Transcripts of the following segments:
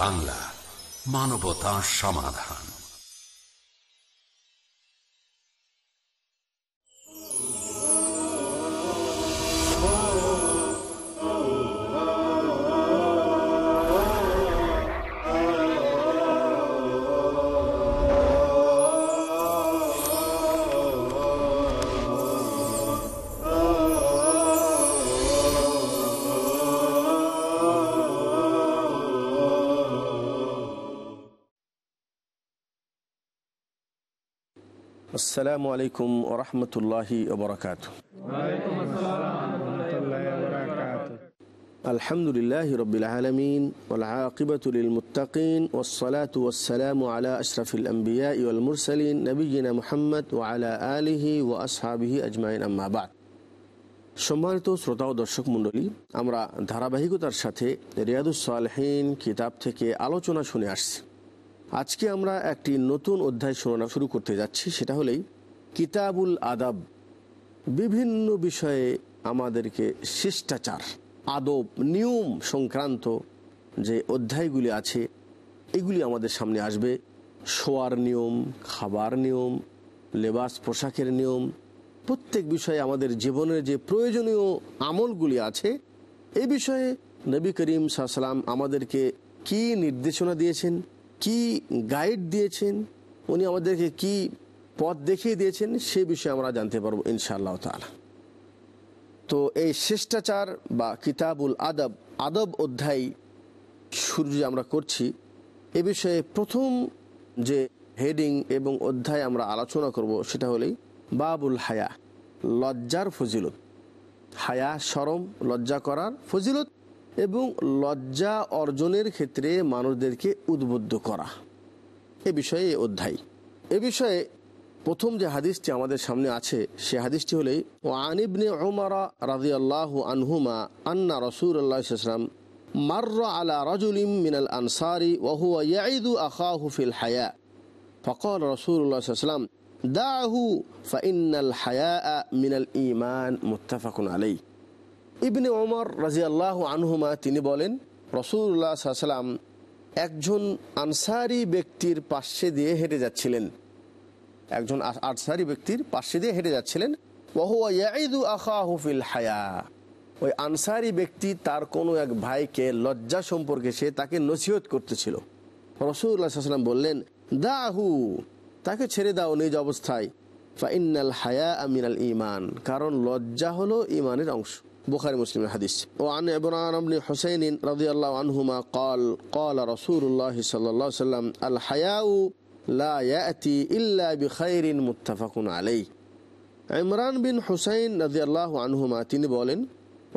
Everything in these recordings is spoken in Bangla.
বাংলা মানবতা সমাধান আসসালামু আলাইকুম ওরহমতুল্লাহি ওবরাকাত আলহামদুলিল্লাহ রবিল আলমিন ওলাকিবতুলমতাকিন ওসলাত ওসালাম আলা আশরফিল আম্বিয়া ইউল মুরসালিন নবীনা মোহাম্মদ ও আলা আলিহি ও আসহাবিহি আজমাইন আম্মাবাদ সম্মানিত শ্রোতা ও দর্শক মণ্ডলী, আমরা ধারাবাহিকতার সাথে রিয়াদুসালহীন কিতাব থেকে আলোচনা শুনে আসছি। আজকে আমরা একটি নতুন অধ্যায় শোনা শুরু করতে যাচ্ছি, সেটা হলেই কিতাবুল আদাব। বিভিন্ন বিষয়ে আমাদেরকে শিষ্টাচার, আদব, নিয়ম সংক্রান্ত যে অধ্যায়গুলি আছে, এগুলি আমাদের সামনে আসবে। শোয়ার নিয়ম, খাবার নিয়ম, লেবাস পোশাকের নিয়ম, প্রত্যেক বিষয়ে আমাদের জীবনের যে প্রয়োজনীয় আমলগুলি আছে এই বিষয়ে নবী করিম সাহসালাম আমাদেরকে কি নির্দেশনা দিয়েছেন কি গাইড দিয়েছেন? উনি আমাদেরকে কি পথ দেখিয়ে দিয়েছেন? সে বিষয়ে আমরা জানতে পারব ইনশাআল্লাহ তালা তো এই শিষ্টাচার বা কিতাবুল আদব আদব অধ্যায় শুরু যে আমরা করছি, এ বিষয়ে প্রথম যে হেডিং এবং অধ্যায় আমরা আলোচনা করব সেটা হলেই বাবুল হায়া, লজ্জার ফজিলত। হায়া, সরম, লজ্জা করার ফজিলত। এবং লজ্জা অর্জনের ক্ষেত্রে মানুষদেরকে উদ্বুদ্ধ করা। এ বিষয়ে এ অধ্যায়। এ বিষয়ে প্রথম যে হাদিসটি আমাদের সামনে আছে, সে হাদিসটি হলেই ও আনিবনে ওমারা রাজি আল্লাহ আনহুমা আন্না রসুর আল্লাহাম মার্র আলা রজুলিম মিনাল আনসারি ওহুয়া ইয়াইদু আখাহু ফিল হায়া। ফকর রসুল্লাহ সাল্লাম দাহু ফাইনাল হায়া মিনাল ইমান মুত্তাফাকুন আলাই ইবনে ওমর রাজিয়াল্লাহ আনহুমা তিনি বলেন রসুল্লাহ সাল্লাম একজন আনসারি ব্যক্তির পাশে দিয়ে হেঁটে যাচ্ছিলেন। একজন আনসারি ব্যক্তির পাশে দিয়ে হেঁটে যাচ্ছিলেন। হায়া। ওই আনসারি ব্যক্তি তার কোনো এক ভাইকে লজ্জা সম্পর্কে সে তাকে নসিহত করতেছিল। রসুল্লাহ সাল্লাম বললেন, দাহু, তাকে ছেড়ে দাও নিজ অবস্থায়। ফাইনাল হায়া আমিনাল ইমান কারণ লজ্জা হলো ইমানের অংশ। বুখারি মুসলিম হাদিস। ও আন এবনারমনি হোসেন রাজি আল্লাহ আনহুমা কল কল রসুল্লাহ সাল্লাহ সাল্লাম আল হায়াউ লাতি ইল্লা বিখাইরিন মুত্তাফাকুন আলাই ইমরান বিন হুসাইন রাজি আল্লাহ আনহুমা, তিনি বলেন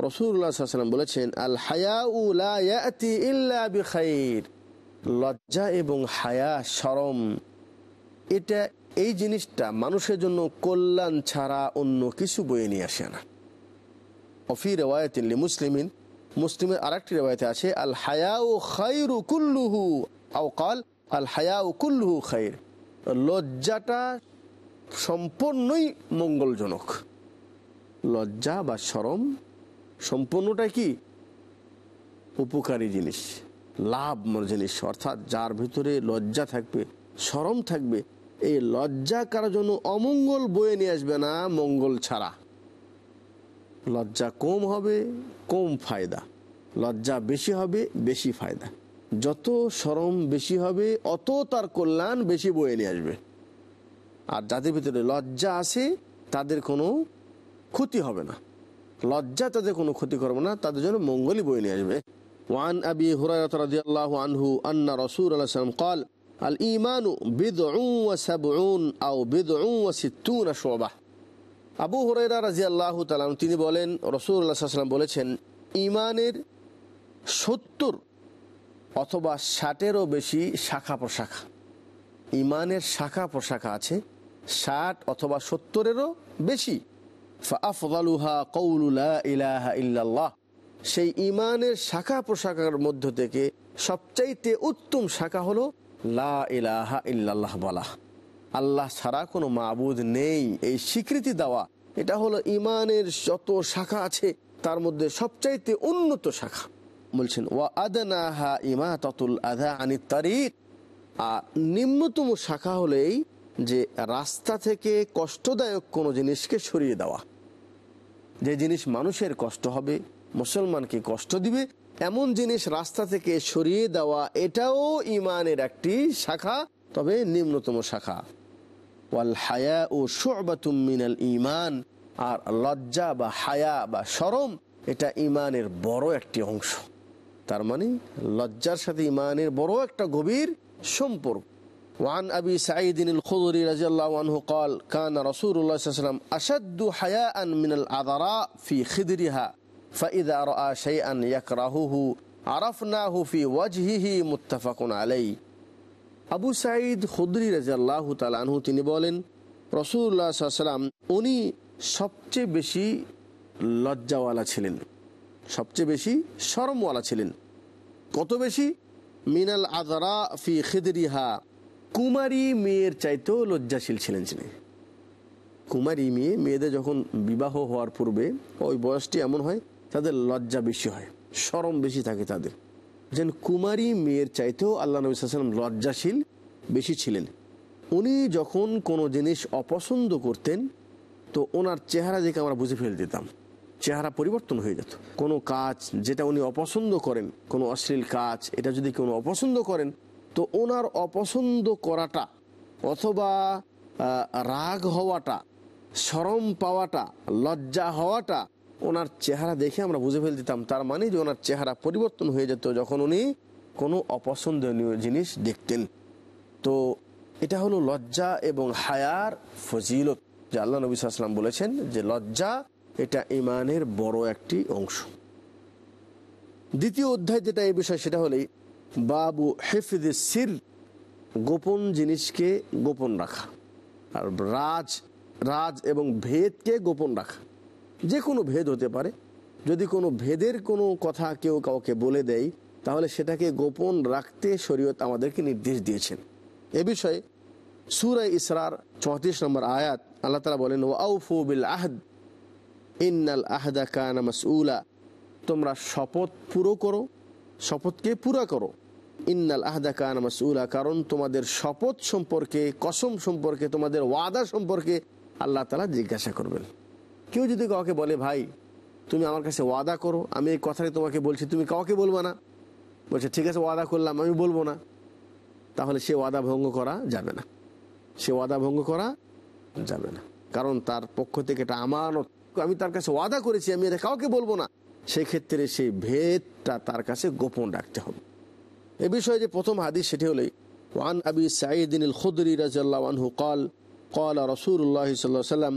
রসুল্লাহ সাল্লাম বলেছেন আল হায়াউ লাতি ইল্লা বিখাইর। লজ্জা এবং হায়া সরম, এটা এই জিনিসটা মানুষের জন্য কল্যাণ ছাড়া অন্য কিছু বয়ে নিয়ে আসে না। অফি রেওয়ায়তিল্লি মুসলিমিন মুসলিমের আরেকটি রেওয়ায়তে আছে আল হায়াউ খাইরু কুল্লুহু আও কাল আল হায়াউ কুল্লুহু খাইর লজ্জাটা সম্পূর্ণই মঙ্গলজনক। লজ্জা বা সরম সম্পূর্ণটা কি? উপকারী জিনিস লাভ জিনিস, অর্থাৎ যার ভিতরে লজ্জা থাকবে সরম থাকবে, এই লজ্জা কারোর জন্য অমঙ্গল বয়ে নিয়ে আসবে না, মঙ্গল ছাড়া। লজ্জা কম হবে কম ফায়দা লজ্জা বেশি হবে বেশি ফায়দা যত সরম বেশি হবে অত তার কল্যাণ বেশি বয়ে নিয়ে আসবে আর যাদের ভিতরে লজ্জা আছে তাদের কোনো ক্ষতি হবে না লজ্জা তাদের কোনো ক্ষতি করবে না তাদের জন্য মঙ্গলই বয়ে নিয়ে আসবে ওয়ান আবি হুরায়রা রাদিয়াল্লাহু আনহু আন্না রাসূল সাল্লাল্লাহু قال الإيمان بضع وسبعون أو بضع وستون شعبة আবু হরাইরা রাজি আল্লাহ তালাম তিনি বলেন রসুল্লাহাম বলেছেন, ইমানের সত্তর অথবা ষাটেরও বেশি শাখা প্রশাখা ইমানের শাখা প্রশাখা আছে, ষাট অথবা সত্তরেরও বেশি। কৌলুলা ইলাহা ইল্লাল্লাহ। সেই ইমানের শাখা প্রশাখার মধ্য থেকে সবচাইতে উত্তম শাখা হলো লা ইলাহা ইল্লাল্লাহ বলা। আল্লাহ ছাড়া কোনো মাবুদ নেই। এই স্বীকৃতি দেওয়া, এটা হলো ইমানের যত শাখা আছে, তার মধ্যে সবচাইতে উন্নত শাখা। বলছেন, ওয়া আদনাহা ইমা ততুল আধা আনি তারিক। আর নিম্নতম শাখা হলেই যে রাস্তা থেকে কষ্টদায়ক কোনো জিনিসকে সরিয়ে দেওয়া। যে জিনিস মানুষের কষ্ট হবে, মুসলমানকে কষ্ট দিবে, এমন জিনিস রাস্তা থেকে সরিয়ে দেওয়া, এটাও ইমানের একটি শাখা, তবে নিম্নতম শাখা। ওয়াল হায়া ও শোবাতুম মিনাল ইমান আর লজ্জা বা হায়া বা সরম এটা ইমানের বড় একটি অংশ তার মানে লজ্জার সাথে ইমানের বড় একটা গভীর সম্পর্ক وعن أبي سعيد الخضري رضي الله عنه قال كان رسول الله صلى الله عليه وسلم أشد حياء من العذراء في خدرها فإذا رأى شيئا يكرهه عرفناه في وجهه متفق عليه আবু সাঈদ খুদ্রি রাজিয়াল্লাহ তালানহু তিনি বলেন রসুল্লাহ সাল্লাম উনি সবচেয়ে বেশি লজ্জাওয়ালা ছিলেন, সবচেয়ে বেশি শরমওয়ালা ছিলেন। কত বেশি? মিনাল আদরা ফি খিদরিহা, কুমারী মেয়ের চাইতেও লজ্জাশীল ছিলেন তিনি। কুমারী মেয়ে, মেয়েদের যখন বিবাহ হওয়ার পূর্বে ওই বয়সটি এমন হয়, তাদের লজ্জা বেশি হয় সরম বেশি থাকে তাদের। যেন কুমারী মেয়ের চাইতেও আল্লাহ নবী সাল্লাম লজ্জাশীল, বেশি ছিলেন। উনি যখন কোনো জিনিস অপছন্দ করতেন, তো ওনার চেহারা দেখে আমরা বুঝে ফেলে দিতাম। চেহারা পরিবর্তন হয়ে যেত। কোনো কাজ যেটা উনি অপছন্দ করেন, কোনো অশ্লীল কাজ, এটা যদি কোনো অপছন্দ করেন, তো ওনার অপছন্দ করাটা অথবা রাগ হওয়াটা, শরম পাওয়াটা, লজ্জা হওয়াটা ওনার চেহারা দেখে আমরা বুঝে ফেল দিতাম। তার মানে যে ওনার চেহারা পরিবর্তন হয়ে যেত যখন উনি কোনো অপছন্দনীয় জিনিস দেখতেন। তো এটা হলো লজ্জা এবং হায়ার ফজিলত, যে আল্লাহ নবী সাল্লাম বলেছেন যে লজ্জা এটা ইমানের বড় একটি অংশ। দ্বিতীয় অধ্যায় যেটা এই বিষয়, সেটা হলেই বাবু হেফিদ সির, গোপন জিনিসকে গোপন রাখা। আর রাজ রাজ এবং ভেদকে গোপন রাখা। যে কোনো ভেদ হতে পারে। যদি কোনো ভেদের কোনো কথা কেউ কাউকে বলে দেয়, তাহলে সেটাকে গোপন রাখতে শরীয়ত আমাদেরকে নির্দেশ দিয়েছেন। এ বিষয়ে সুরাই ইসরার চৌত্রিশ নম্বর আয়াত আল্লাহ তালা বলেন ও বিল আহদ, ইন্নাল আহদা কানা মাসউলা। তোমরা শপথ পুরো করো, শপথকে পুরা করো। ইন্নাল আহদা কানা মাসউলা, কারণ তোমাদের শপথ সম্পর্কে, কসম সম্পর্কে, তোমাদের ওয়াদা সম্পর্কে আল্লাহ তালা জিজ্ঞাসা করবেন। কেউ যদি কাউকে বলে ভাই তুমি আমার কাছে ওয়াদা করো আমি এই কথাটা তোমাকে বলছি তুমি কাউকে বলবো না বলছে ঠিক আছে ওয়াদা করলাম আমি বলবো না তাহলে সে ওয়াদা ভঙ্গ করা যাবে না সে ওয়াদা ভঙ্গ করা যাবে না কারণ তার পক্ষ থেকে এটা আমানত আমি তার কাছে ওয়াদা করেছি আমি এটা কাউকে বলবো না সেই ক্ষেত্রে সেই ভেদটা তার কাছে গোপন রাখতে হবে এ বিষয়ে যে প্রথম হাদিস সেটি হলেই ওয়ান আবি সাঈদিন খুদরি রাজিয়াল্লাহ আনহু قال قال رسول الله صلى الله عليه وسلم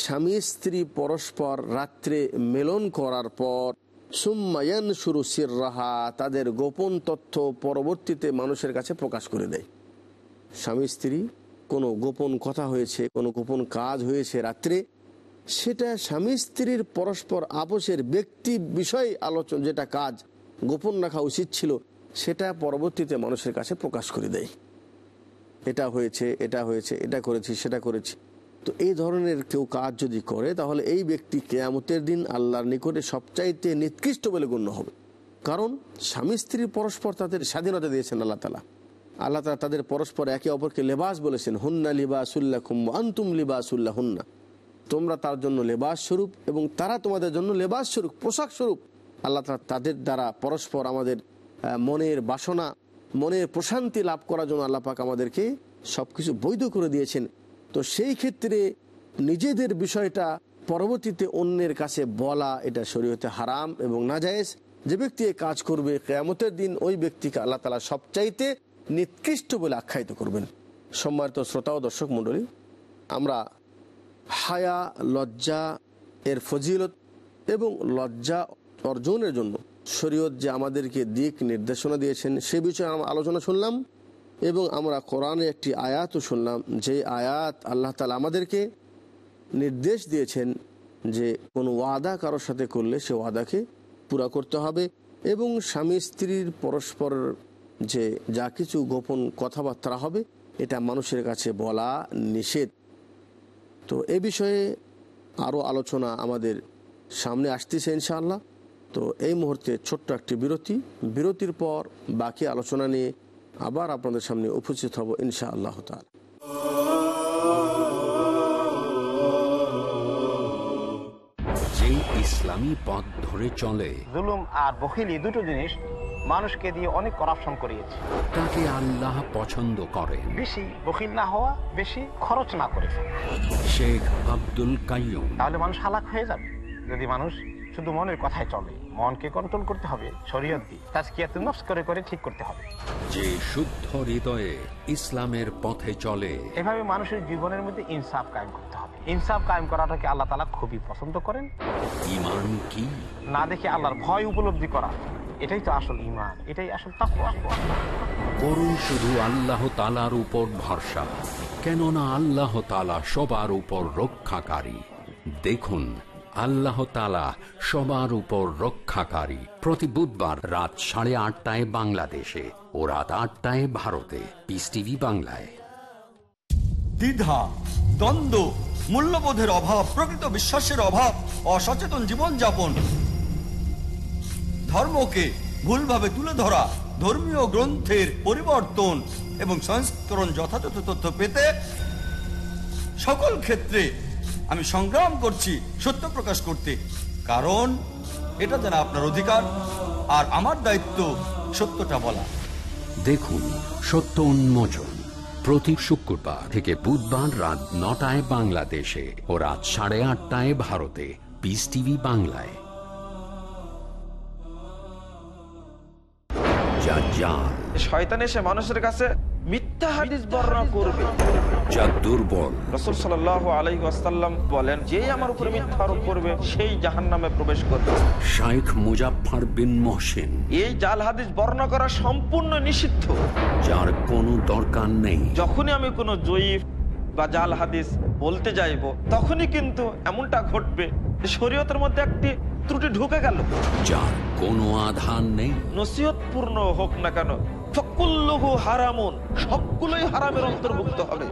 স্বামী স্ত্রী পরস্পর রাত্রে মেলন করার পর সুম্মায়ান শুরু সিররাহা, তাদের গোপন তথ্য পরবর্তীতে মানুষের কাছে প্রকাশ করে দেয়। স্বামী স্ত্রী, কোনো গোপন কথা হয়েছে, কোনো গোপন কাজ হয়েছে রাত্রে, সেটা স্বামী স্ত্রীর পরস্পর আপোষের ব্যক্তি বিষয় আলোচনা, যেটা কাজ গোপন রাখা উচিত ছিল, সেটা পরবর্তীতে মানুষের কাছে প্রকাশ করে দেয়। এটা হয়েছে এটা হয়েছে, এটা করেছি, সেটা করেছি। তো এই ধরনের কেউ কাজ যদি করে, তাহলে এই ব্যক্তি কেয়ামতের দিন আল্লাহর নিকটে সবচাইতে নিকৃষ্ট বলে গণ্য হবে। কারণ স্বামী স্ত্রী পরস্পর তাদের স্বাধীনতা দিয়েছেন আল্লাহ তালা আল্লাহ তালা তাদের পরস্পর একে অপরকে লেবাস বলেছেন, হুন্না লিবাসুল্লাহ কুম্ব আন্তুম লিবাসুল্লাহ হুন্না তোমরা তার জন্য লেবাস স্বরূপ এবং তারা তোমাদের জন্য লেবাস স্বরূপ, পোশাক স্বরূপ। আল্লাহ তালা তাদের দ্বারা পরস্পর আমাদের মনের বাসনা, মনের প্রশান্তি লাভ করার জন্য আল্লাহ পাক আমাদেরকে সব কিছু বৈধ করে দিয়েছেন। তো সেই ক্ষেত্রে নিজেদের বিষয়টা পরবর্তীতে অন্যের কাছে বলা এটা শরীয়তে হারাম এবং নাজায়েজ। যে ব্যক্তি কাজ করবে, কেয়ামতের দিন ওই ব্যক্তিকে আল্লাহ তালা সবচাইতে নিকৃষ্ট বলে আখ্যায়িত করবেন। সম্মানিত শ্রোতা ও দর্শক মণ্ডলী, আমরা হায়া, লজ্জা, এর ফজিলত এবং লজ্জা অর্জনের জন্য শরীয়ত যে আমাদেরকে দিক নির্দেশনা দিয়েছেন, সে বিষয়ে আলোচনা শুনলাম। এবং আমরা কোরআনে একটি আয়াতও শুনলাম, যে আয়াত আল্লাহ তালা আমাদেরকে নির্দেশ দিয়েছেন যে কোনো ওয়াদা কারোর সাথে করলে সে ওয়াদাকে পুরা করতে হবে এবং স্বামী স্ত্রীর পরস্পর যে যা কিছু গোপন কথাবার্তা হবে, এটা মানুষের কাছে বলা নিষেধ। তো এ বিষয়ে আরও আলোচনা আমাদের সামনে আসতেছে ইনশাআল্লাহ। তো এই মুহূর্তে ছোট্ট একটি বিরতি। বিরতির পর বাকি আলোচনা নিয়ে আবার আপনাদের সামনে উপস্থিত হব ইনশা আল্লাহ তালা ইসলামী পথ ধরে চলে জুলুম আর বখিলি দুটো জিনিস মানুষকে দিয়ে অনেক করাপশন করিয়েছে। তাকে আল্লাহ পছন্দ করে। বেশি বখিল না হওয়া বেশি খরচ না করে শেখ আব্দুল কাইয়ুম। তাহলে মানুষ হালাক হয়ে যাবে। যদি মানুষ শুধু মনের কথায় চলে। মনকে কন্ট্রোল করতে হবে শরীয়ত দিয়ে। তাজকিয়াত নফস করে করে ঠিক করতে হবে। যে শুদ্ধ হৃদয়ে ইসলামের পথে চলে। এভাবে মানুষের জীবনের মধ্যে ইনসাফ কায়েম করতে হবে। ইনসাফ কায়েম করাটাকে আল্লাহ তালা খুবই পছন্দ করেন। ইমান কি? না দেখে আল্লাহর ভয় উপলব্ধি করা। এটাই তো আসল ইমান এটাই আসল করুন শুধু আল্লাহ তালার উপর ভরসা কেননা আল্লাহ তালা সবার উপর রক্ষাকারী। দেখুন আল্লাহ তালা সবার উপর রক্ষাকারী। প্রতি বুধবার রাত সাড়ে আটটায় বাংলাদেশে ও রাত আটটায় ভারতে। পিস টিভি বাংলায়। দ্বিধা, দ্বন্দ্ব, মূল্যবোধের অভাব, প্রকৃত বিশ্বাসের অভাব, অসচেতন জীবনযাপন ধর্মকে ভুলভাবে তুলে ধরা, ধর্মীয় গ্রন্থের পরিবর্তন এবং সংস্করণ যথাযথ তথ্য পেতে সকল ক্ষেত্রে আমি সংগ্রাম করছি সত্য প্রকাশ করতে। কারণ এটা যেন আপনার অধিকার আর আমার দায়িত্ব সত্যটা বলা। দেখুন সত্য উন্মোচন প্রতি শুক্রবার থেকে বুধবার রাত নটায় বাংলাদেশে ও রাত সাড়ে আটটায় ভারতে। পিস টিভি বাংলায়। শয়তান এসে মানুষের কাছে মিথ্যা হাদিস বর্ণনা করবে। যা দুর্বল। রসুল বলেন যেই আমার উপরে মিথ্যা আরোপ করবে সেই জাহান নামে প্রবেশ করবে। শাইখ মুজাফফর বিন মহসিন। এই জাল হাদিস বর্ণনা করা সম্পূর্ণ নিষিদ্ধ। যার কোনো দরকার নেই। যখনই আমি কোনো জয়ীফ বা জাল হাদিস বলতে যাইব তখনই কিন্তু এমনটা ঘটবে যে শরীয়তের মধ্যে একটি ত্রুটি ঢুকে গেল। যার কোনো আধার নেই। নসিহতপূর্ণ হোক না কেন ফকুল্লহু হারামুন সবগুলোই হারামের অন্তর্ভুক্ত হবে।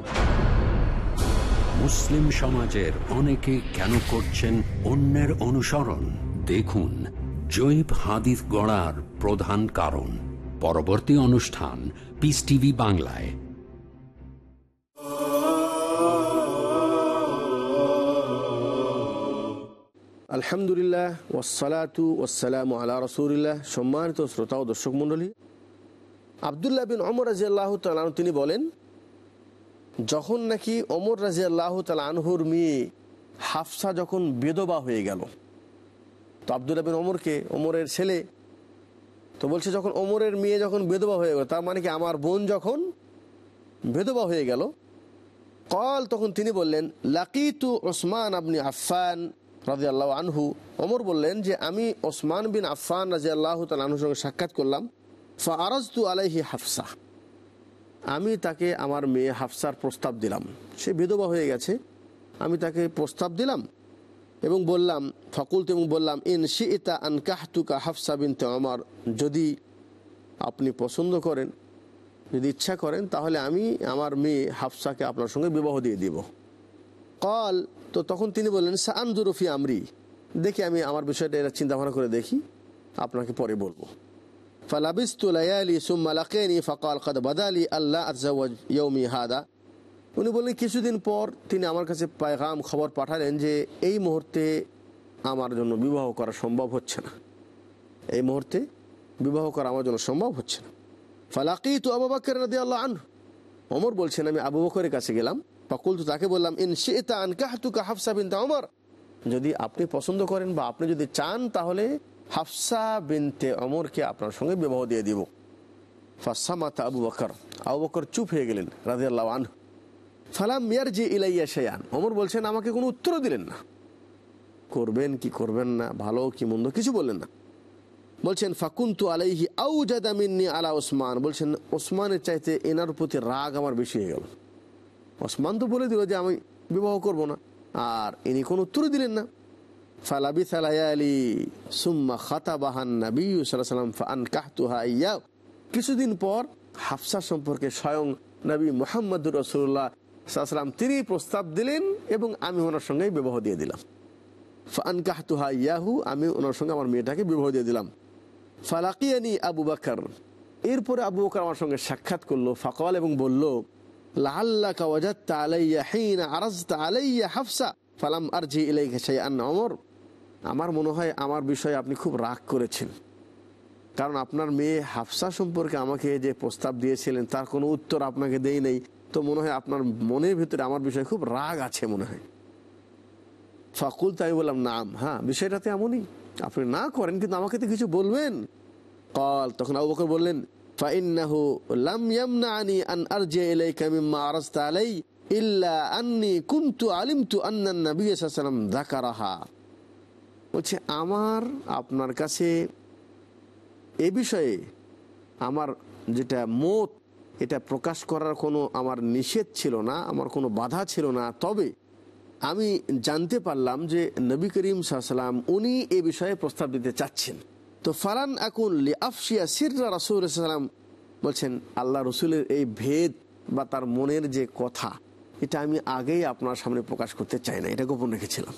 মুসলিম সমাজের অনেকে কেন করছেন অন্যের অনুসরণ? দেখুন জৈব হাদিস গড়ার প্রধান কারণ। পরবর্তী অনুষ্ঠান পিস টিভি বাংলায়। আলহামদুলিল্লাহ ওসালাতু ওসালাম আলা রসুলিল্লাহ। সম্মানিত শ্রোতা ও দর্শক মণ্ডলী, আবদুল্লাহ বিন অমর রাজি আল্লাহ তালন তিনি বলেন, যখন নাকি অমর রাজি আল্লাহ আনহুর মেয়ে হাফসা যখন বেদবা হয়ে গেল, তো আবদুল্লাহ বিন অমরকে অমরের ছেলে, তো বলছে যখন অমরের মেয়ে যখন বেদবা হয়ে গেল, তার মানে কি আমার বোন যখন বেদবা হয়ে গেল, কল তখন তিনি বললেন, লাকিতু ওসমান আপনি আফফান রাজি আল্লাহ আনহু অমর বললেন যে, আমি ওসমান বিন আফফান রাজি আল্লাহ আনহুর সঙ্গে সাক্ষাৎ করলাম। ফা আরাজতু আলাইহি হাফসা। আমি তাকে আমার মেয়ে হাফসার প্রস্তাব দিলাম। সে বিধবা হয়ে গেছে। আমি তাকে প্রস্তাব দিলাম এবং বললাম ফকুল এবং বললাম, ইন শিতা আন কাহতুকা হাফসা বিন বিনতে আমার যদি আপনি পছন্দ করেন, যদি ইচ্ছা করেন, তাহলে আমি আমার মেয়ে হাফসাকে আপনার সঙ্গে বিবাহ দিয়ে দিব। কল তো তখন তিনি বললেন সানজুরফি আমরি। দেখি আমি আমার বিষয়টা, এরা চিন্তাভাবনা করে দেখি, আপনাকে পরে বলব। আল্লাহ ইয়ৌমি উনি বললেন, কিছুদিন পর তিনি আমার কাছে পায়গাম খবর পাঠালেন যে, এই মুহূর্তে আমার জন্য বিবাহ করা সম্ভব হচ্ছে না। এই মুহূর্তে বিবাহ করা আমার জন্য সম্ভব হচ্ছে না। ফালাকি তো আবু বাক্কর নদী আল্লাহ আন অমর বলছেন, আমি আবু বকরের কাছে গেলাম। ফাকুল তো তাকে বললাম, ইন শিতা আন কাহতুকা হাফসা বিন অমর যদি আপনি পছন্দ করেন বা আপনি যদি চান, তাহলে হাফসা বিনতে অমরকে আপনার সঙ্গে বিবাহ দিয়ে দিব। ফাসামাতা আবু বকর। আবু বকর চুপ হয়ে গেলেন রাজি আল্লাহ আন ফালাম মিয়ার যে ইলাইয়া শেয়ান অমর বলছেন, আমাকে কোনো উত্তর দিলেন না। করবেন কি করবেন না, ভালো কি মন্দ কিছু বললেন না। বলছেন, ফাকুন্তু আলাইহি আউজাদামিন্নি আলা ওসমান। বলছেন, ওসমানের চাইতে এনার প্রতি রাগ আমার বেশি হয়ে গেল। ওসমান তো বলে দিল যে আমি বিবাহ করব না। আর ইনি কোনো উত্তরই দিলেন না। ফালাবি সালায়ালি সুম্মা খাতা বাহান নবী ফান কাহতুহা ইয়া কিছুদিন পর হাফসা সম্পর্কে স্বয়ং নবী মোহাম্মদুর রসুল্লাহ সাল্লাম তিনি প্রস্তাব দিলেন এবং আমি ওনার সঙ্গে বিবাহ দিয়ে দিলাম। ফান কাহতুহা ইয়াহু, আমি ওনার সঙ্গে আমার মেয়েটাকে বিবাহ দিয়ে দিলাম। ফালাকিয়ানি আবু বাকর, এরপরে আবু বকর আমার সঙ্গে সাক্ষাৎ করল, ফকাল এবং বলল লাল্লাকা ওয়াজাত্তা আলাইয়া হিনা আরাজতা আলাইয়া হাফসা, ফালাম আরজি ইলাইকা শাইআন ওমর। আমার মনে হয় আমার বিষয়ে আপনি খুব রাগ করেছেন। কারণ আপনার মেয়ে হাফসা সম্পর্কে আমাকে যে প্রস্তাব দিয়েছিলেন, তার কোনো উত্তর আপনাকে দেই নেই। তো মনে হয় আপনার মনের ভিতরে আমার বিষয়ে খুব রাগ আছে মনে হয়। ফাকুল তাই বললাম, নাম। হ্যাঁ বিষয়টাতে এমনই। আপনি না করেন, কিন্তু আমাকে তো কিছু বলবেন। কল, তখন আবু বকর বললেন ফাইন্নাহু লাম ইয়ামনানি আন আরজি ইলাইকা মিম্মা আরাজতা আলাই ইল্লা আন্নি কুনতু আলিমতু আন্না নবী ওয়াসাল্লাম যাকারাহা বলছে, আমার আপনার কাছে এ বিষয়ে আমার যেটা মত, এটা প্রকাশ করার কোনো আমার নিষেধ ছিল না, আমার কোনো বাধা ছিল না। তবে আমি জানতে পারলাম যে নবী করিম সাল্লাম উনি এ বিষয়ে প্রস্তাব দিতে চাচ্ছেন। তো ফারান আকুন লি আফসিয়া সিররা রাসুল সাল্লাম বলছেন, আল্লাহ রসুলের এই ভেদ বা তার মনের যে কথা, এটা আমি আগেই আপনার সামনে প্রকাশ করতে চাই না এটা গোপন রেখেছিলাম।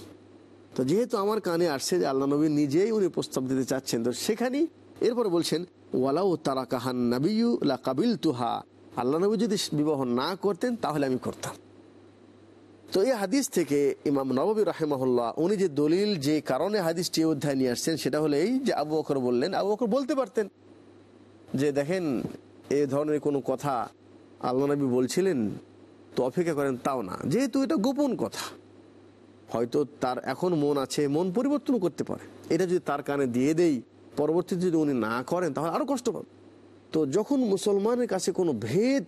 তো যেহেতু আমার কানে আসছে যে আল্লাহ নবী নিজেই উনি প্রস্তাব দিতে চাচ্ছেন, তো সেখানেই এরপরে বলছেন, ওয়ালাউ তারা কাহান নাবিউ লা কাবিল তুহা আল্লাহ নবী যদি বিবাহ না করতেন, তাহলে আমি করতাম। তো এই হাদিস থেকে ইমাম নবী রাহেমাহুল্লাহ, উনি যে দলিল, যে কারণে হাদিসটি অধ্যায় নিয়ে আসছেন, সেটা হলো এই যে আবু বকর বললেন। আবু বকর বলতে পারতেন যে, দেখেন, এ ধরনের কোনো কথা আল্লাহ নবী বলছিলেন, তো অপেক্ষা করেন তাও না। যেহেতু এটা গোপন কথা, হয়তো তার এখন মন আছে, মন পরিবর্তন করতে পারে। এটা যদি তার কানে দিয়ে দেই, পরবর্তীতে যদি উনি না করেন, তাহলে আরও কষ্ট পাবে। তো যখন মুসলমানের কাছে কোনো ভেদ,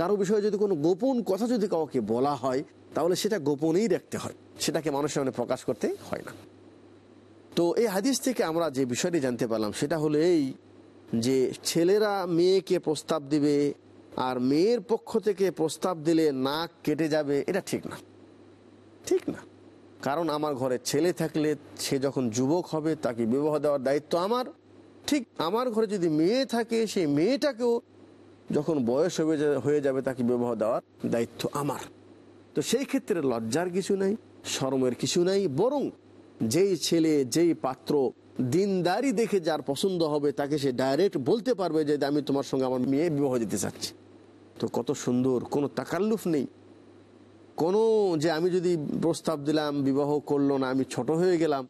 কারও বিষয়ে যদি কোনো গোপন কথা যদি কাউকে বলা হয় তাহলে সেটা গোপনেই রাখতে হয়। সেটাকে মানুষের সামনে প্রকাশ করতে হয় না। তো এই হাদিস থেকে আমরা যে বিষয়টি জানতে পারলাম, সেটা হলো এই যে ছেলেরা মেয়েকে প্রস্তাব দিবে আর মেয়ের পক্ষ থেকে প্রস্তাব দিলে নাক কেটে যাবে, এটা ঠিক না। ঠিক না। কারণ আমার ঘরে ছেলে থাকলে সে যখন যুবক হবে, তাকে বিবাহ দেওয়ার দায়িত্ব আমার। ঠিক আমার ঘরে যদি মেয়ে থাকে, সেই মেয়েটাকেও যখন বয়স হয়ে যাবে, তাকে বিবাহ দেওয়ার দায়িত্ব আমার। তো সেই ক্ষেত্রে লজ্জার কিছু নাই, শরমের কিছু নাই, বরং যেই ছেলে, যেই পাত্র দিনদারি দেখে যার পছন্দ হবে তাকে সে ডাইরেক্ট বলতে পারবে যে আমি তোমার সঙ্গে আমার মেয়ে বিবাহ দিতে চাচ্ছি। তো কত সুন্দর, কোনো তাকাল্লুফ নেই। কোনো যে আমি যদি প্রস্তাব দিলাম, বিবাহ করল না, আমি ছোট হয়ে গেলাম,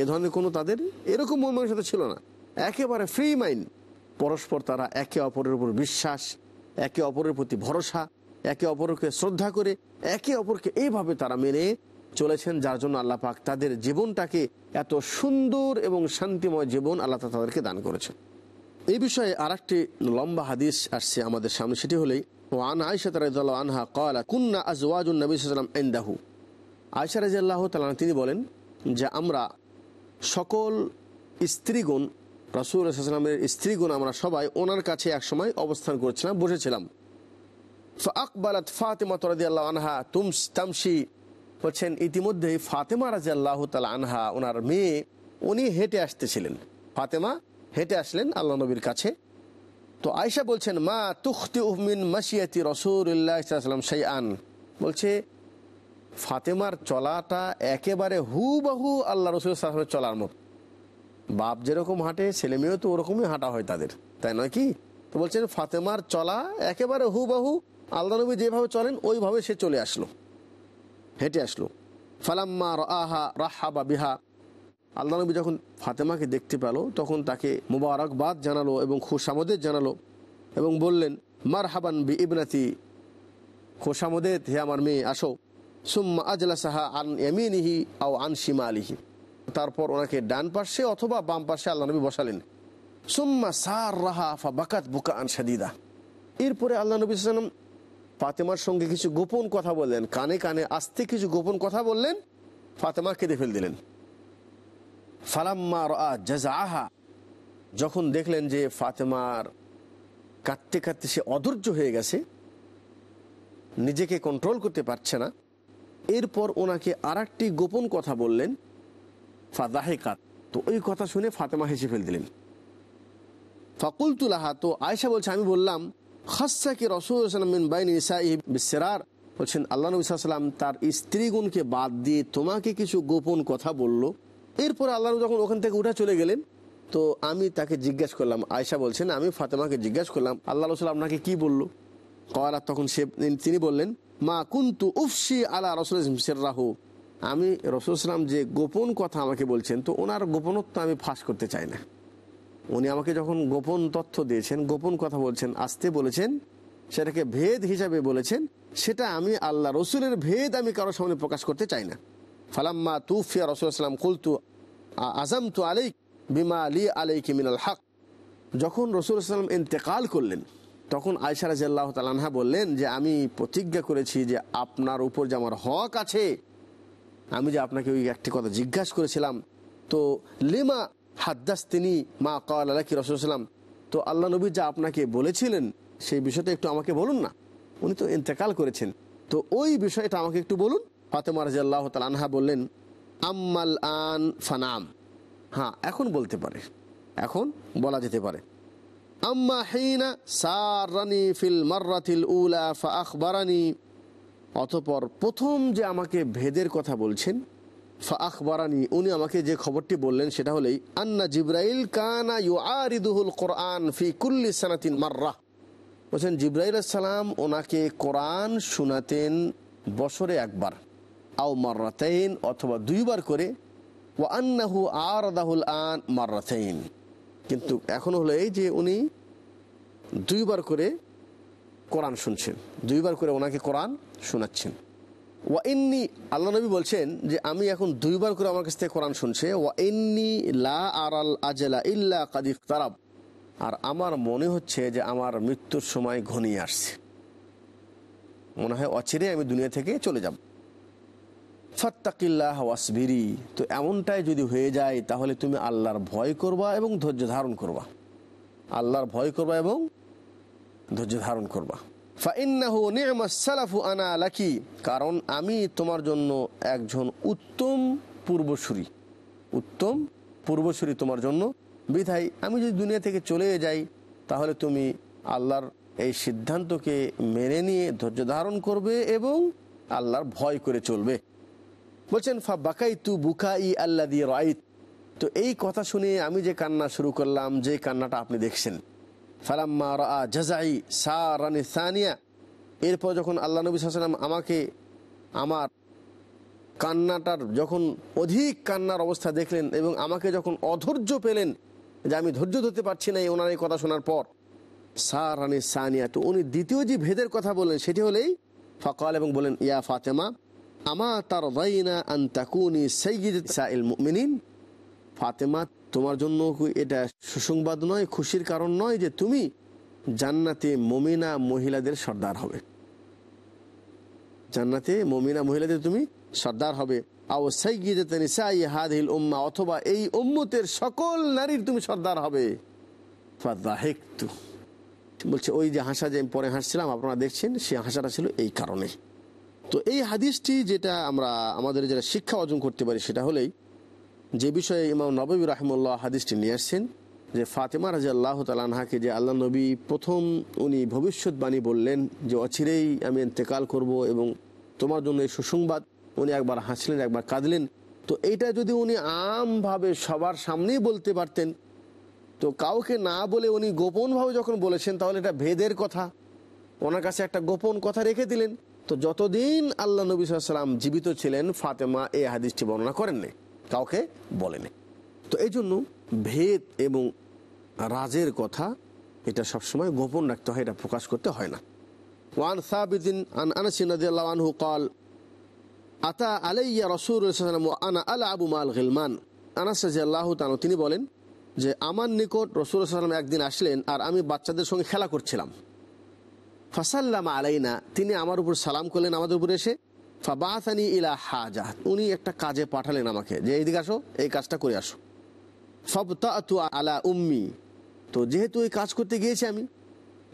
এ ধরনের কোনো তাদের এরকম মন সাথে ছিল না। একেবারে ফ্রি মাইন্ড পরস্পর তারা একে অপরের উপর বিশ্বাস, একে অপরের প্রতি ভরসা একে অপরকে শ্রদ্ধা করে, একে অপরকে এইভাবে তারা মেনে চলেছেন, যার জন্য আল্লাহ পাক তাদের জীবনটাকে এত সুন্দর এবং শান্তিময় জীবন আল্লাহ তাদেরকে দান করেছেন। এই বিষয়ে আর একটি লম্বা হাদিস আসছে আমাদের সামনে, সেটি হলেই ও আন আয়সা তারা আনহা কলা কুন্না আজওয়াজুন নবী সাল্লাম এন্দাহু আয়সা রাজি আল্লাহ তালা তিনি বলেন যে, আমরা সকল স্ত্রীগুণ, রসুল সাল্লামের স্ত্রীগণ আমরা সবাই ওনার কাছে একসময় অবস্থান করছিলাম, বসেছিলাম। আকবালাত ফাতেমা তরাদি আল্লাহ আনহা তুমস তামসি বলছেন ইতিমধ্যেই ফাতেমা রাজি আল্লাহ তালা আনহা ওনার মেয়ে, উনি হেঁটে আসতেছিলেন। ফাতেমা হেঁটে আসলেন আল্লাহ নবীর কাছে। তো আয়সা বলছেন, মা তুখতি উহমিন মাসিয়াতি রসুল্লাহাম সেই আন বলছে, ফাতেমার চলাটা একেবারে হুবাহু আল্লাহ রসুল চলার মতো। বাপ যেরকম হাঁটে, ছেলে মেয়েও তো ওরকমই হাঁটা হয় তাদের, তাই নয় কি? তো বলছেন, ফাতেমার চলা একেবারে হুবাহু আল্লাহ নবী যেভাবে চলেন, ওইভাবে সে চলে আসলো। হেঁটে আসলো। ফালাম্মা রাহা রাহা বা বিহা। আল্লাহ নবী যখন ফাতেমাকে দেখতে পেল, তখন তাকে মুবারকবাদ জানালো এবং খুশামদের জানালো এবং বললেন মার হাবান বি ইবনাতি খোসামদের হে আমার মেয়ে, আসো। সুম্মা আজলা সাহা আন এমিনিহি আও আন সীমা আলিহি তারপর ওনাকে ডান পাশে অথবা বাম পাশে আল্লাহ নবী বসালেন। সুম্মা সার রাহা ফা বাকাত বুকা আন সাদিদা এরপরে আল্লাহ নবী সাল্লাম ফাতেমার সঙ্গে কিছু গোপন কথা বললেন। কানে কানে আস্তে কিছু গোপন কথা বললেন। ফাতেমা কেঁদে ফেল দিলেন। ফালাম্মা আহা যখন দেখলেন যে ফাতেমার কাঁদতে কাঁদতে সে অধৈর্য হয়ে গেছে, নিজেকে কন্ট্রোল করতে পারছে না, এরপর ওনাকে আর গোপন কথা বললেন, ফাদাহেকাত। তো ওই কথা শুনে ফাতেমা হেসে ফেল দিলেন। ফাকুলতুলাহা তো আয়সা বলছে, আমি বললাম খাসাকে রসুলাম বাইন ইসাইবিসেরার বলছেন, আল্লাহ নবী সাল্লাম তার স্ত্রীগুণকে বাদ দিয়ে তোমাকে কিছু গোপন কথা বলল। এরপর আল্লাহ যখন ওখান থেকে উঠে চলে গেলেন, তো আমি তাকে জিজ্ঞেস করলাম আয়সা বলছেন, আমি ফাতেমাকে জিজ্ঞেস করলাম, আল্লাহ রসুল আপনাকে কি বলল? কওয়ালা তখন সে, তিনি বললেন, মা কুন্তু উফসি আলা রসুল রাহু আমি রসুলাম যে গোপন কথা আমাকে বলছেন, তো ওনার গোপনত্ব আমি ফাঁস করতে চাই না। উনি আমাকে যখন গোপন তথ্য দিয়েছেন, গোপন কথা বলছেন, আসতে বলেছেন, সেটাকে ভেদ হিসাবে বলেছেন, সেটা আমি আল্লাহ রসুলের ভেদ আমি কারোর সামনে প্রকাশ করতে চাই না। ফালাম্মা তুফিয়া রসুলাম কুলতু আজম তু আলাই বিমা আলী আলাই কিমিনাল হক? যখন রসুল সাল্লাম ইন্তেকাল করলেন, তখন আয়সা রাজিয়াল্লাহ তালানহা বললেন যে, আমি প্রতিজ্ঞা করেছি যে আপনার উপর যে আমার হক আছে, আমি যে আপনাকে ওই একটি কথা জিজ্ঞাসা করেছিলাম, তো লিমা হাদ্দাস তিনি মা কাল আলাকি রসুলাম তো আল্লাহ নবী যা আপনাকে বলেছিলেন, সেই বিষয়টা একটু আমাকে বলুন না। উনি তো ইন্তেকাল করেছেন। তো ওই বিষয়টা আমাকে একটু বলুন। ফাতেমা রাজি আল্লাহ আনহা বললেন, আম্মাল আন ফানাম। হ্যাঁ এখন বলতে পারে। এখন বলা যেতে পারে। আম্মা সারানি ফিল অতপর প্রথম যে আমাকে ভেদের কথা বলছেন ফা আখবারানি উনি আমাকে যে খবরটি বললেন সেটা হলেই আন্না জিব্রাইল কানা ইউ আরিদুহুল কোরআন ফি কুল্লি সানাতিন মার্রা। বলছেন, জিব্রাইল সালাম ওনাকে কোরআন শোনাতেন বছরে একবার, আও মার্রাতাইন, অথবা দুইবার করে ও আন্নাহু আর দাহুল আন মার্রাতাইন। কিন্তু এখন হলো এই যে উনি দুইবার করে কোরআন শুনছেন, দুইবার করে ওনাকে কোরআন শোনাচ্ছেন। ওয়া ইন্নি, আল্লাহ নবী বলছেন যে আমি এখন দুইবার করে আমার কাছ থেকে কোরআন শুনছে, ওয়া ইন্নি লা আর আল আজলা ইল্লা কাদিক তারাব আর আমার মনে হচ্ছে যে আমার মৃত্যুর সময় ঘনিয়ে আসছে। মনে হয় অচিরে আমি দুনিয়া থেকে চলে যাব। ফাত্তাকিল্লাহ ওয়াসবিরি তো এমনটাই যদি হয়ে যায়, তাহলে তুমি আল্লাহর ভয় করবা এবং ধৈর্য ধারণ করবা। আল্লাহর ভয় করবা এবং ধৈর্য ধারণ করবা। ফাইন্নাহু লাকি, কারণ আমি তোমার জন্য একজন উত্তম পূর্বসূরি। উত্তম পূর্বসূরি তোমার জন্য। বিধায়, আমি যদি দুনিয়া থেকে চলে যাই, তাহলে তুমি আল্লাহর এই সিদ্ধান্তকে মেনে নিয়ে ধৈর্য ধারণ করবে এবং আল্লাহর ভয় করে চলবে। বলছেন, ফা বাকাই তু বুকাই আল্লা দিয়ে রাইত। তো এই কথা শুনে আমি যে কান্না শুরু করলাম, যে কান্নাটা আপনি দেখছেন ফালাম্মা রা জাজাই সা রানি সানিয়া। এরপর যখন আল্লাহ নবী সাল্লাম আমাকে আমার কান্নাটার যখন অধিক কান্নার অবস্থা দেখলেন এবং আমাকে যখন অধৈর্য পেলেন যে আমি ধৈর্য ধরতে পারছি না এই ওনার এই কথা শোনার পর সা রানি সানিয়া, তো উনি দ্বিতীয় যে ভেদের কথা বললেন সেটি হলেই ফকাল এবং বলেন ইয়া ফাতেমা, আমা তার দাইনা আন তাকুনি সৈয়দ সাইল মুমিনিন? ফাতেমা তোমার জন্য এটা সুসংবাদ নয়, খুশির কারণ নয় যে তুমি জান্নাতে মমিনা মহিলাদের সর্দার হবে। জান্নাতে মমিনা মহিলাদের তুমি সর্দার হবে। আও সাই হাদিল উম্মা, অথবা এই উম্মতের সকল নারীর তুমি সর্দার হবে। ফাদাহেকতু। বলছে, ওই যে হাসা যে পরে হাসছিলাম, আপনারা দেখছেন সেই হাসাটা ছিল এই কারণে। তো এই হাদিসটি যেটা আমরা, আমাদের যেটা শিক্ষা অর্জন করতে পারি, সেটা হলেই যে বিষয়ে ইমাম নবী রাহমুল্লাহ হাদিসটি নিয়ে আসছেন, যে ফাতেমা রাজা আল্লাহ তালাহাকে যে আল্লাহ নবী প্রথম উনি ভবিষ্যৎবাণী বললেন যে, অচিরেই আমি ইন্তেকাল করব এবং তোমার জন্য এই সুসংবাদ উনি একবার হাসলেন, একবার কাঁদলেন। তো এইটা যদি উনি আমভাবে সবার সামনেই বলতে পারতেন, তো কাউকে না বলে উনি গোপনভাবে যখন বলেছেন, তাহলে এটা ভেদের কথা। ওনার কাছে একটা গোপন কথা রেখে দিলেন। তো যতদিন আল্লাহ নবী সাল্লাম জীবিত ছিলেন, ফাতেমা এই হাদিসটি বর্ণনা করেননি। কাউকে বলেনি। তো এই জন্য ভেদ এবং রাজের কথা এটা সবসময় গোপন রাখতে হয়, এটা প্রকাশ করতে হয় না। ওয়ান সাবিদিন আন আনহু কাল, আতা আলাইয়া রসুল আনা আলা আবু মাল গিলমান? আনাস আল্লাহ তানু তিনি বলেন যে, আমার নিকট রসুল সাল্লাম একদিন আসলেন আর আমি বাচ্চাদের সঙ্গে খেলা করছিলাম। ফাসাল্লাম আলাইনা, তিনি আমার উপর সালাম করলেন আমাদের উপরে এসে। ফাবাহানি ইলা হাজা। উনি একটা কাজে পাঠালেন আমাকে, যে এইদিকে আসো, এই কাজটা করে আসো। ফাবতাতু আলা উম্মি। তো যেহেতু এই কাজ করতে গিয়েছি আমি,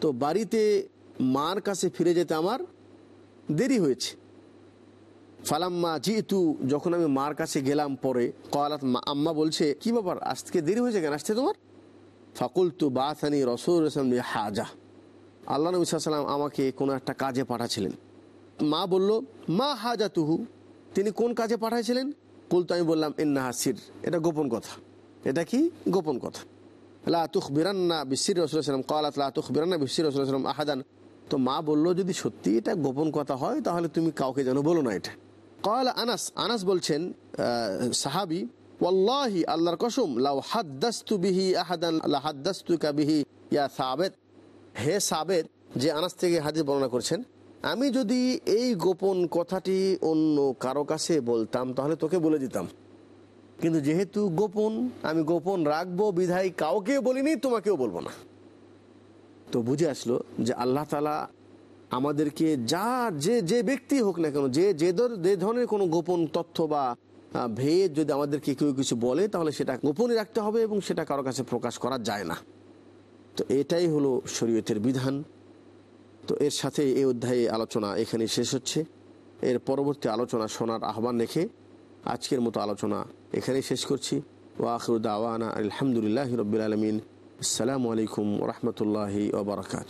তো বাড়িতে মার কাছে ফিরে যেতে আমার দেরি হয়েছে। ফালাম্মা জিতু, যখন আমি মার কাছে গেলাম পরে কয়ালাত মা- আম্মা বলছে, কি ব্যাপার, আজকে দেরি হয়েছে কেন? আসতে তোমার? ফাকুল তু বাথানি রসুল হাজা। আল্লাহ নবী সাল্লাম আমাকে কোনো একটা কাজে পাঠাছিলেন। মা বলল, মা হাজা তুহু তিনি কোন কাজে পাঠাইছিলেন? কুল তো আমি বললাম, ইন্না হাসির। এটা গোপন কথা। এটা কি? গোপন কথা। লা তুখ বিরান্না বিসির রসুলাম কলাত, লা তুখ বিরান্না বিসির রসুলাম আহাদান। তো মা বলল, যদি সত্যি এটা গোপন কথা হয়, তাহলে তুমি কাউকে যেন বলো না এটা। কল আনাস আনাস বলছেন সাহাবি ওল্লাহি আল্লাহর কসম, লাউ হাদ্দাস্তু বিহি আহাদান, লা হাদ্দাস্তুকা বিহি ইয়া সাবেত। হে সাবেদ যে আনাস থেকে হাদিস বর্ণনা করছেন আমি যদি এই গোপন কথাটি অন্য কারও কাছে বলতাম, তাহলে তোকে বলে দিতাম। কিন্তু যেহেতু গোপন, আমি গোপন রাখব, বিধায় কাউকে বলিনি, তোমাকেও বলব না। তো বুঝে আসলো যে আল্লাহ তালা আমাদেরকে যা, যে যে ব্যক্তি হোক না কেন, যে যে ধরনের কোনো গোপন তথ্য বা ভেদ যদি আমাদেরকে কেউ কিছু বলে, তাহলে সেটা গোপনই রাখতে হবে এবং সেটা কারও কাছে প্রকাশ করা যায় না। তো এটাই হলো শরীয়তের বিধান। তো এর সাথে এই অধ্যায়ে আলোচনা এখানে শেষ হচ্ছে। এর পরবর্তী আলোচনা শোনার আহ্বান রেখে আজকের মতো আলোচনা এখানে শেষ করছি। ওয়াখরুদ আওয়ানা আলহামদুলিল্লাহ রবিল আলমিন। আসসালামু আলাইকুম রহমতুল্লাহি ওবরাকাত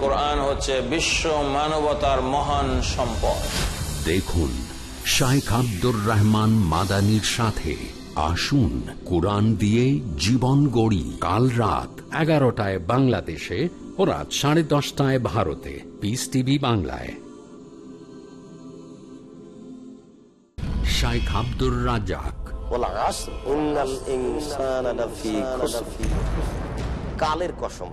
কোরআন হচ্ছে বিশ্ব মানবতার মহান সম্পদ। দেখুন শাইখ আব্দুর রহমান মাদানির সাথে আসুন কোরআন দিয়ে জীবন গড়ি। কাল রাত এগারোটায় বাংলাদেশে ও রাত সাড়ে দশটায় ভারতে। পিস টিভি বাংলায়। শাইখ আব্দুর রাজাক কালের কসম।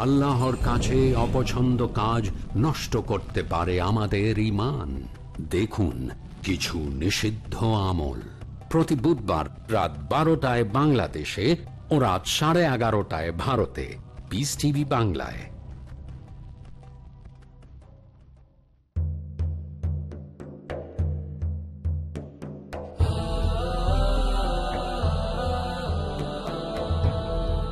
আল্লাহর কাছে অপছন্দ কাজ নষ্ট করতে পারে আমাদের ইমান দেখুন, কিছু নিষিদ্ধ আমল। প্রতি বুধবার রাত বারোটায় বাংলাদেশে ও রাত সাড়ে এগারোটায় ভারতে। পিস টিভি বাংলায়।